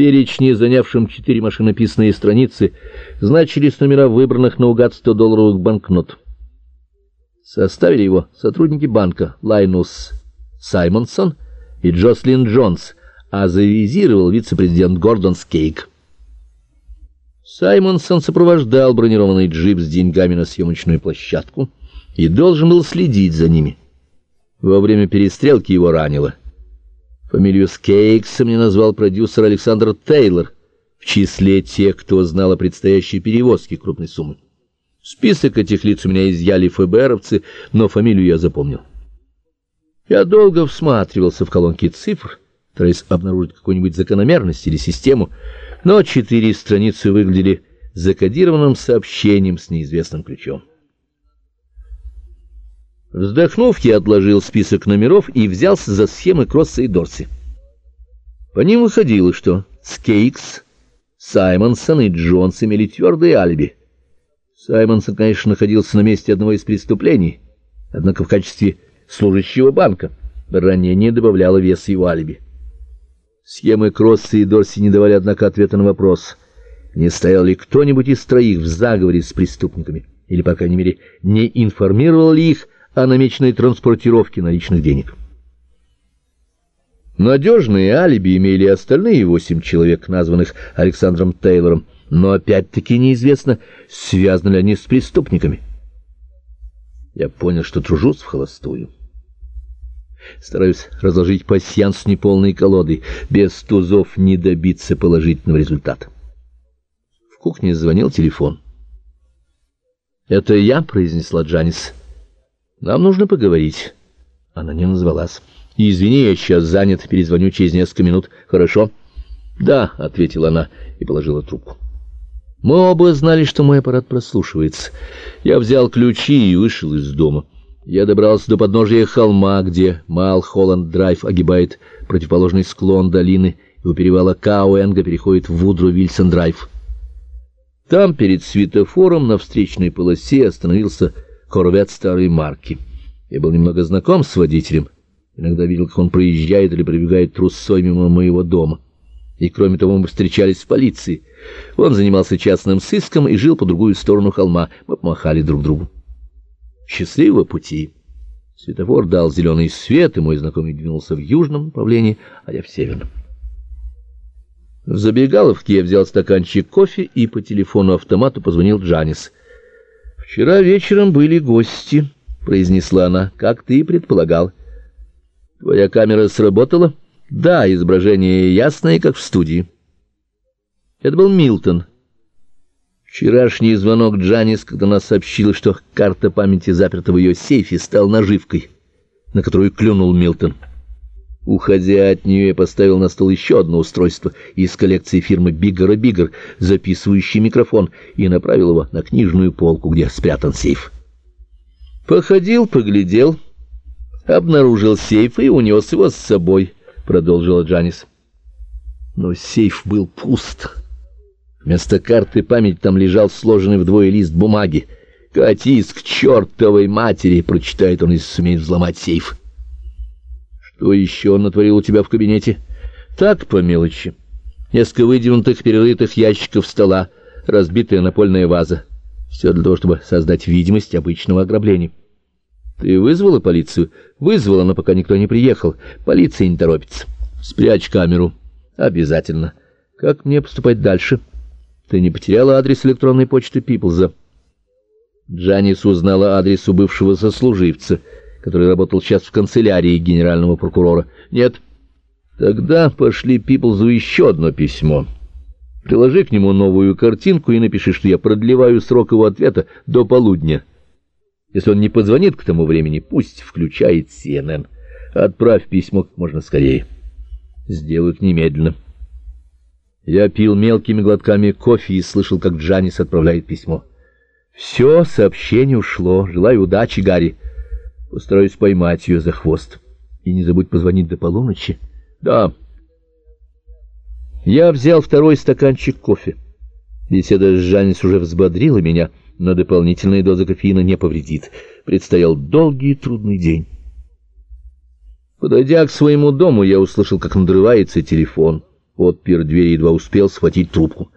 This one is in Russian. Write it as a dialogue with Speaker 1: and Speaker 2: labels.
Speaker 1: перечне, занявшем четыре машинописные страницы, значились номера выбранных наугад 100-долларовых банкнот. Составили его сотрудники банка Лайнус Саймонсон и Джослин Джонс, а завизировал вице-президент Гордон Скейк. Саймонсон сопровождал бронированный джип с деньгами на съемочную площадку и должен был следить за ними. Во время перестрелки его ранило. Фамилию Скейкса мне назвал продюсер Александр Тейлор в числе тех, кто знал о предстоящей перевозке крупной суммы. Список этих лиц у меня изъяли ФБРовцы, но фамилию я запомнил. Я долго всматривался в колонки цифр, стараясь обнаружить какую-нибудь закономерность или систему, но четыре страницы выглядели закодированным сообщением с неизвестным ключом. Вздохнув, я отложил список номеров и взялся за схемы Кросса и Дорси. По ним выходило, что Скейкс, Саймонсон и Джонс имели твердые алиби. Саймонсон, конечно, находился на месте одного из преступлений, однако в качестве служащего банка ранение добавляло вес его алиби. Схемы Кросса и Дорси не давали, однако, ответа на вопрос, не стоял ли кто-нибудь из троих в заговоре с преступниками, или, по крайней мере, не информировал ли их о намеченной транспортировке наличных денег. Надежные алиби имели остальные восемь человек, названных Александром Тейлором, но опять-таки неизвестно, связаны ли они с преступниками. Я понял, что тружусь в холостую. Стараюсь разложить пасьянс неполной колодой, без тузов не добиться положительного результата. В кухне звонил телефон. «Это я», — произнесла Джанис. Нам нужно поговорить. Она не назвалась. Извини, я сейчас занят, перезвоню через несколько минут. Хорошо? Да, ответила она и положила трубку. Мы оба знали, что мой аппарат прослушивается. Я взял ключи и вышел из дома. Я добрался до подножия холма, где Мал-Холланд-Драйв огибает противоположный склон долины, и у перевала Кауэнга переходит в Вудру-Вильсон-Драйв. Там, перед светофором, на встречной полосе остановился корвет старой марки. Я был немного знаком с водителем. Иногда видел, как он проезжает или пробегает трусой мимо моего дома. И кроме того, мы встречались в полиции. Он занимался частным сыском и жил по другую сторону холма. Мы помахали друг другу. Счастливого пути! Светофор дал зеленый свет, и мой знакомый двинулся в южном направлении, а я в северном. В забегаловке я взял стаканчик кофе и по телефону-автомату позвонил Джанис — «Вчера вечером были гости», — произнесла она, — «как ты и предполагал». «Твоя камера сработала?» «Да, изображение ясное, как в студии». Это был Милтон. Вчерашний звонок Джанис, когда она сообщила, что карта памяти заперта в ее сейфе, стал наживкой, на которую клюнул Милтон. Уходя от нее, я поставил на стол еще одно устройство из коллекции фирмы «Биггер и Биггер», записывающий микрофон, и направил его на книжную полку, где спрятан сейф. «Походил, поглядел, обнаружил сейф и унес его с собой», — продолжила Джанис. Но сейф был пуст. Вместо карты памяти там лежал сложенный вдвое лист бумаги. «Катись к чертовой матери!» — прочитает он и сумеет взломать сейф. Что еще он натворил у тебя в кабинете? Так, по мелочи. Несколько выдвинутых перерытых ящиков стола, разбитая напольная ваза. Все для того, чтобы создать видимость обычного ограбления. Ты вызвала полицию? Вызвала, но пока никто не приехал. Полиция не торопится. Спрячь камеру. Обязательно. Как мне поступать дальше? Ты не потеряла адрес электронной почты Пиплза? Джанис узнала адрес у бывшего сослуживца — который работал сейчас в канцелярии генерального прокурора. Нет. Тогда пошли Пиплзу еще одно письмо. Приложи к нему новую картинку и напиши, что я продлеваю срок его ответа до полудня. Если он не позвонит к тому времени, пусть включает CNN. Отправь письмо как можно скорее. Сделают немедленно. Я пил мелкими глотками кофе и слышал, как Джанис отправляет письмо. «Все, сообщение ушло. Желаю удачи, Гарри». Постараюсь поймать ее за хвост. И не забудь позвонить до полуночи. Да. Я взял второй стаканчик кофе. Беседа с Жанис уже взбодрила меня, но дополнительная доза кофеина не повредит. Предстоял долгий и трудный день. Подойдя к своему дому, я услышал, как надрывается телефон. Отпер дверь едва успел схватить трубку.